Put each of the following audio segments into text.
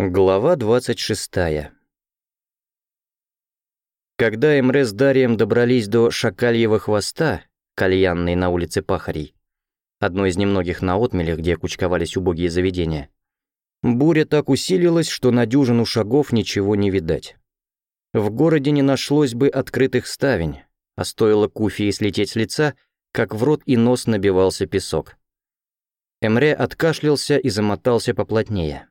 Глава 26. Когда Эмре с Дарием добрались до Шакальева хвоста, кальянной на улице Пахарей, одной из немногих на отмеле, где кучковались убогие заведения, буря так усилилась, что на дюжину шагов ничего не видать. В городе не нашлось бы открытых ставень, а стоило куфии слететь с лица, как в рот и нос набивался песок. Эмре откашлялся и замотался поплотнее.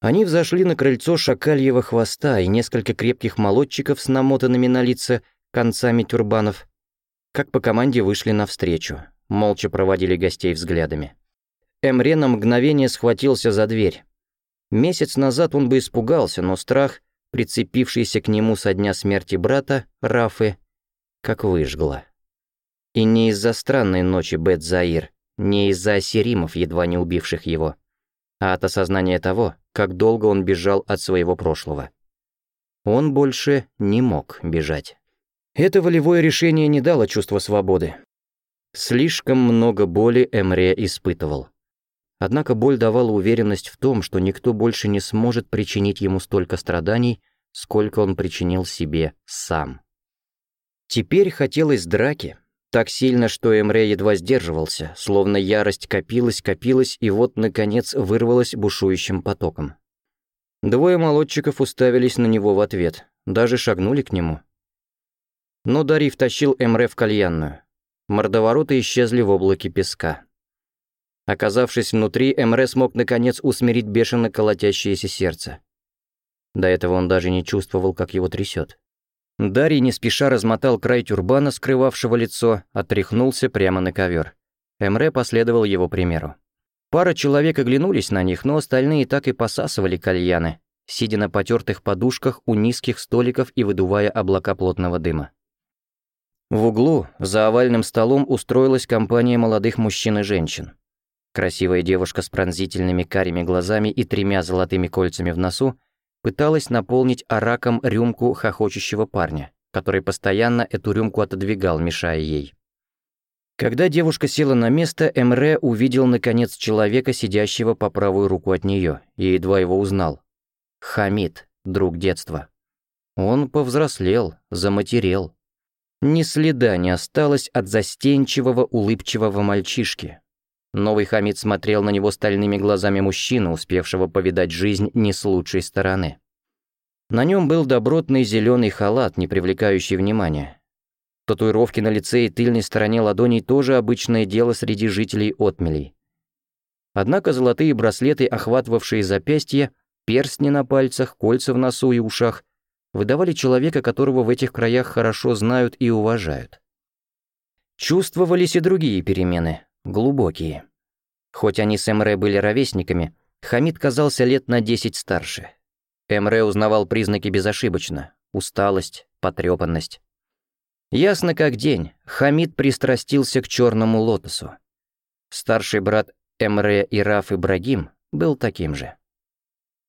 Они взошли на крыльцо шакальего хвоста, и несколько крепких молотчиков с намотанными на лица концами тюрбанов, как по команде вышли навстречу, молча проводили гостей взглядами. Эмре на мгновение схватился за дверь. Месяц назад он бы испугался, но страх, прицепившийся к нему со дня смерти брата, Рафы, как выжгло. И не из-за странной ночи Бет-Заир, не из-за осеримов, едва не убивших его, а от осознания того, как долго он бежал от своего прошлого. Он больше не мог бежать. Это волевое решение не дало чувства свободы. Слишком много боли Эмре испытывал. Однако боль давала уверенность в том, что никто больше не сможет причинить ему столько страданий, сколько он причинил себе сам. Теперь хотелось драки, так сильно, что Эмре едва сдерживался, словно ярость копилась, копилась и вот, наконец, вырвалась бушующим потоком. Двое молодчиков уставились на него в ответ, даже шагнули к нему. Но Дарий втащил Эмре в кальянную. Мордовороты исчезли в облаке песка. Оказавшись внутри, Эмре смог наконец усмирить бешено колотящееся сердце. До этого он даже не чувствовал, как его трясет. Дарий не спеша размотал край тюрбана, скрывавшего лицо, отряхнулся прямо на ковер. Эмре последовал его примеру. Пара человек оглянулись на них, но остальные так и посасывали кальяны, сидя на потертых подушках у низких столиков и выдувая облака плотного дыма. В углу, за овальным столом, устроилась компания молодых мужчин и женщин. Красивая девушка с пронзительными карими глазами и тремя золотыми кольцами в носу пыталась наполнить араком рюмку хохочущего парня, который постоянно эту рюмку отодвигал, мешая ей. Когда девушка села на место, Эмре увидел, наконец, человека, сидящего по правую руку от нее, и едва его узнал. Хамид, друг детства. Он повзрослел, заматерел. Ни следа не осталось от застенчивого, улыбчивого мальчишки, Новый Хамид смотрел на него стальными глазами мужчины, успевшего повидать жизнь не с лучшей стороны. На нем был добротный зеленый халат, не привлекающий внимания. Татуировки на лице и тыльной стороне ладоней тоже обычное дело среди жителей отмелей. Однако золотые браслеты, охватывавшие запястья, перстни на пальцах, кольца в носу и ушах, выдавали человека, которого в этих краях хорошо знают и уважают. Чувствовались и другие перемены, глубокие. Хоть они с Эмре были ровесниками, Хамид казался лет на 10 старше. Эмре узнавал признаки безошибочно – усталость, потрепанность. Ясно как день, Хамид пристрастился к черному лотосу. Старший брат Эмре Ираф Ибрагим был таким же.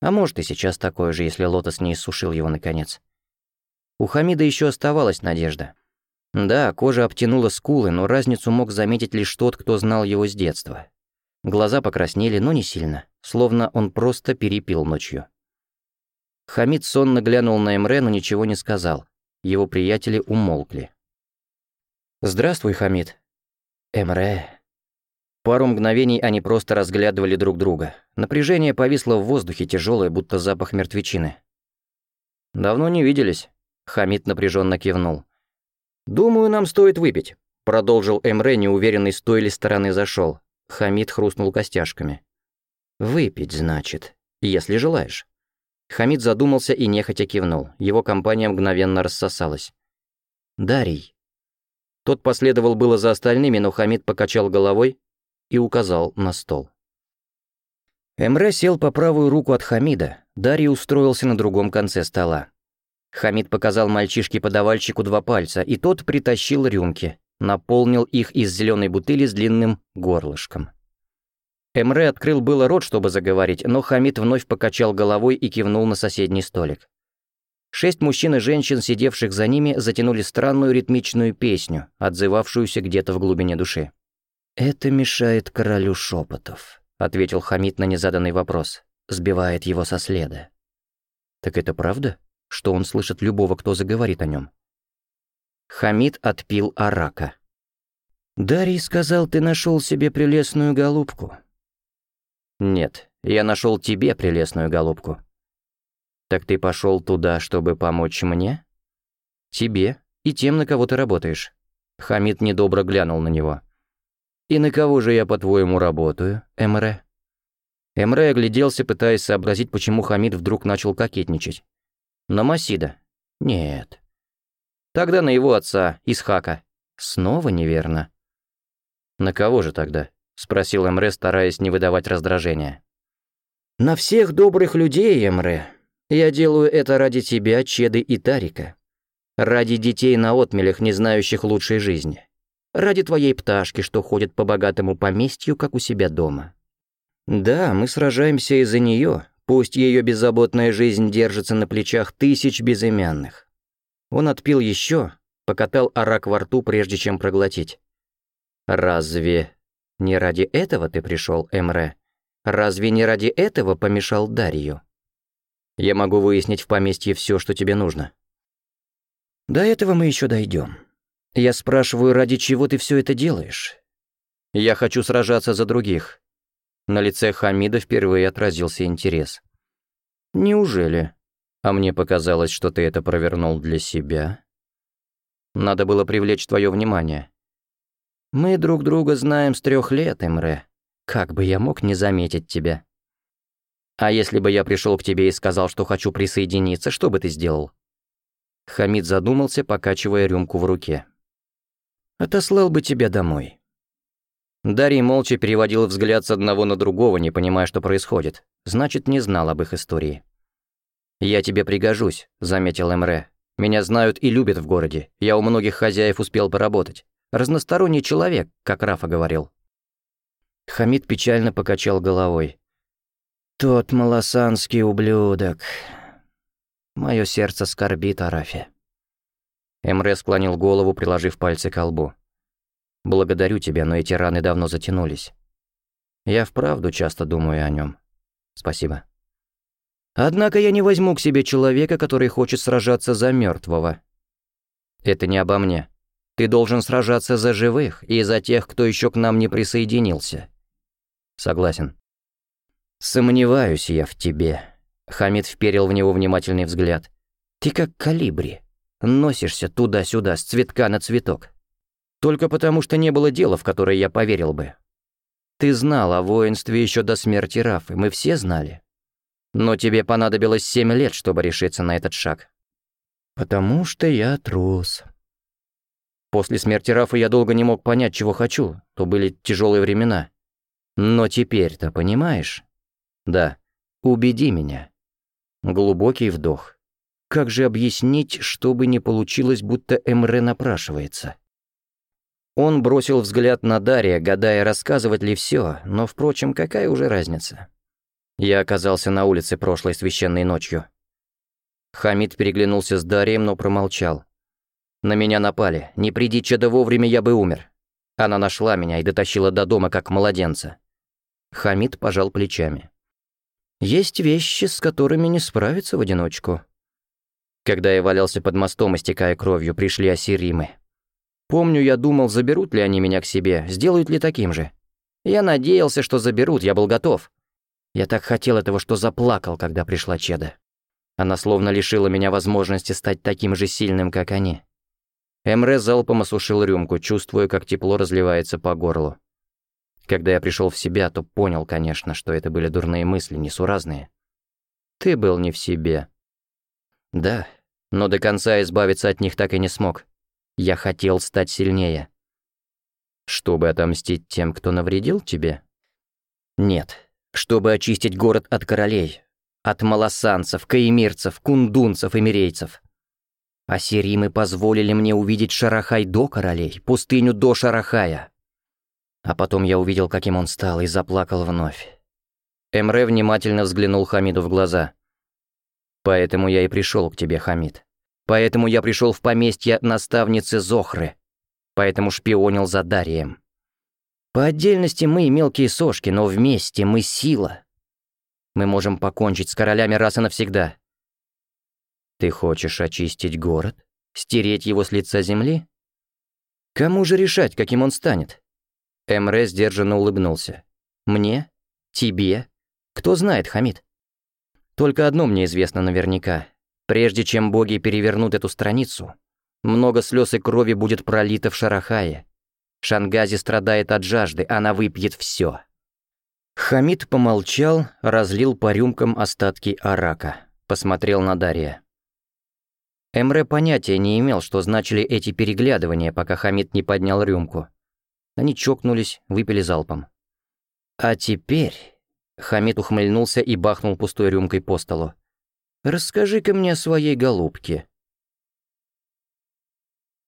А может и сейчас такое же, если лотос не иссушил его наконец. У Хамида еще оставалась надежда – да, кожа обтянула скулы, но разницу мог заметить лишь тот, кто знал его с детства. Глаза покраснели, но не сильно, словно он просто перепил ночью. Хамид сонно глянул на Эмре, но ничего не сказал. Его приятели умолкли. «Здравствуй, Хамид». «Эмре...» Пару мгновений они просто разглядывали друг друга. Напряжение повисло в воздухе, тяжелое, будто запах мертвечины. «Давно не виделись», — Хамид напряженно кивнул. «Думаю, нам стоит выпить», — продолжил Эмре, неуверенный, с той ли стороны зашел. Хамид хрустнул костяшками. «Выпить, значит, если желаешь». Хамид задумался и нехотя кивнул. Его компания мгновенно рассосалась. «Дарий». Тот последовал было за остальными, но Хамид покачал головой и указал на стол. Эмре сел по правую руку от Хамида, Дарий устроился на другом конце стола. Хамид показал мальчишке-подавальщику два пальца, и тот притащил рюмки, наполнил их из зеленой бутыли с длинным горлышком. Эмре открыл было рот, чтобы заговорить, но Хамид вновь покачал головой и кивнул на соседний столик. Шесть мужчин и женщин, сидевших за ними, затянули странную ритмичную песню, отзывавшуюся где-то в глубине души. «Это мешает королю шепотов», — ответил Хамид на незаданный вопрос. Сбивает его со следа. «Так это правда?» что он слышит любого, кто заговорит о нем. Хамид отпил арака. «Дарий сказал, ты нашел себе прелестную голубку». «Нет, я нашел тебе прелестную голубку». «Так ты пошел туда, чтобы помочь мне?» «Тебе и тем, на кого ты работаешь». Хамид недобро глянул на него. «И на кого же я, по-твоему, работаю, Эмре?» Эмре огляделся, пытаясь сообразить, почему Хамид вдруг начал кокетничать. На Масида? Нет. Тогда на его отца, Исхака. Снова неверно. На кого же тогда? Спросил Эмре, стараясь не выдавать раздражения. На всех добрых людей, Эмре. Я делаю это ради тебя, Чеды и Тарика. Ради детей на отмелях, не знающих лучшей жизни. Ради твоей пташки, что ходит по богатому поместью, как у себя дома. Да, мы сражаемся из-за нее, Пусть ее беззаботная жизнь держится на плечах тысяч безымянных. Он отпил еще, покатал арак во рту, прежде чем проглотить. «Разве не ради этого ты пришел, Эмре? Разве не ради этого помешал Дарью? Я могу выяснить в поместье все, что тебе нужно». «До этого мы еще дойдем. Я спрашиваю, ради чего ты все это делаешь?» «Я хочу сражаться за других. На лице Хамида впервые отразился интерес. «Неужели? А мне показалось, что ты это провернул для себя. Надо было привлечь твое внимание. Мы друг друга знаем с трех лет, Эмре. Как бы я мог не заметить тебя? А если бы я пришел к тебе и сказал, что хочу присоединиться, что бы ты сделал?» Хамид задумался, покачивая рюмку в руке. «Отослал бы тебя домой. Дарий молча переводил взгляд с одного на другого, не понимая, что происходит. Значит, не знал об их истории. «Я тебе пригожусь», — заметил Эмре. «Меня знают и любят в городе. Я у многих хозяев успел поработать. Разносторонний человек, как Рафа говорил». Хамид печально покачал головой. «Тот малосанский ублюдок. Мое сердце скорбит о Рафе». Эмре склонил голову, приложив пальцы к лбу. Благодарю тебя, но эти раны давно затянулись. Я вправду часто думаю о нем. Спасибо. Однако я не возьму к себе человека, который хочет сражаться за мертвого. Это не обо мне. Ты должен сражаться за живых и за тех, кто еще к нам не присоединился. Согласен. Сомневаюсь я в тебе. Хамид вперил в него внимательный взгляд. Ты как калибри. Носишься туда-сюда, с цветка на цветок. Только потому, что не было дела, в которое я поверил бы. Ты знал о воинстве еще до смерти Рафы, мы все знали. Но тебе понадобилось семь лет, чтобы решиться на этот шаг. Потому что я трус. После смерти Рафа я долго не мог понять, чего хочу, то были тяжелые времена. Но теперь-то понимаешь? Да. Убеди меня. Глубокий вдох. Как же объяснить, чтобы не получилось, будто Эмре напрашивается? Он бросил взгляд на Дарья, гадая, рассказывать ли все, но, впрочем, какая уже разница. Я оказался на улице прошлой священной ночью. Хамид переглянулся с Дарием, но промолчал. На меня напали. Не приди чада вовремя, я бы умер. Она нашла меня и дотащила до дома, как младенца. Хамид пожал плечами. Есть вещи, с которыми не справиться в одиночку. Когда я валялся под мостом, истекая кровью, пришли ассиримы. Помню, я думал, заберут ли они меня к себе, сделают ли таким же. Я надеялся, что заберут, я был готов. Я так хотел этого, что заплакал, когда пришла Чеда. Она словно лишила меня возможности стать таким же сильным, как они. Эмре залпом осушил рюмку, чувствуя, как тепло разливается по горлу. Когда я пришел в себя, то понял, конечно, что это были дурные мысли, несуразные. Ты был не в себе. Да, но до конца избавиться от них так и не смог. Я хотел стать сильнее. Чтобы отомстить тем, кто навредил тебе? Нет. Чтобы очистить город от королей. От малосанцев, каимирцев, кундунцев и мирейцев. А позволили мне увидеть Шарахай до королей, пустыню до Шарахая. А потом я увидел, каким он стал, и заплакал вновь. Эмре внимательно взглянул Хамиду в глаза. «Поэтому я и пришел к тебе, Хамид. Поэтому я пришел в поместье наставницы Зохры. Поэтому шпионил за Дарием. По отдельности мы мелкие сошки, но вместе мы сила. Мы можем покончить с королями раз и навсегда. Ты хочешь очистить город? Стереть его с лица земли? Кому же решать, каким он станет? Эмре сдержанно улыбнулся. Мне? Тебе? Кто знает, Хамид? Только одно мне известно наверняка. Прежде чем боги перевернут эту страницу, много слез и крови будет пролито в Шарахае. Шангази страдает от жажды, она выпьет все. Хамид помолчал, разлил по рюмкам остатки арака. Посмотрел на Дарья. Эмре понятия не имел, что значили эти переглядывания, пока Хамид не поднял рюмку. Они чокнулись, выпили залпом. «А теперь...» — Хамид ухмыльнулся и бахнул пустой рюмкой по столу расскажи-ка мне о своей голубке.